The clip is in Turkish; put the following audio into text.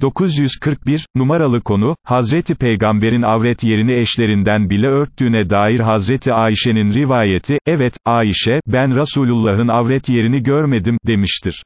941, numaralı konu, Hazreti Peygamber'in avret yerini eşlerinden bile örttüğüne dair Hazreti Ayşe'nin rivayeti, evet, Ayşe, ben Resulullah'ın avret yerini görmedim, demiştir.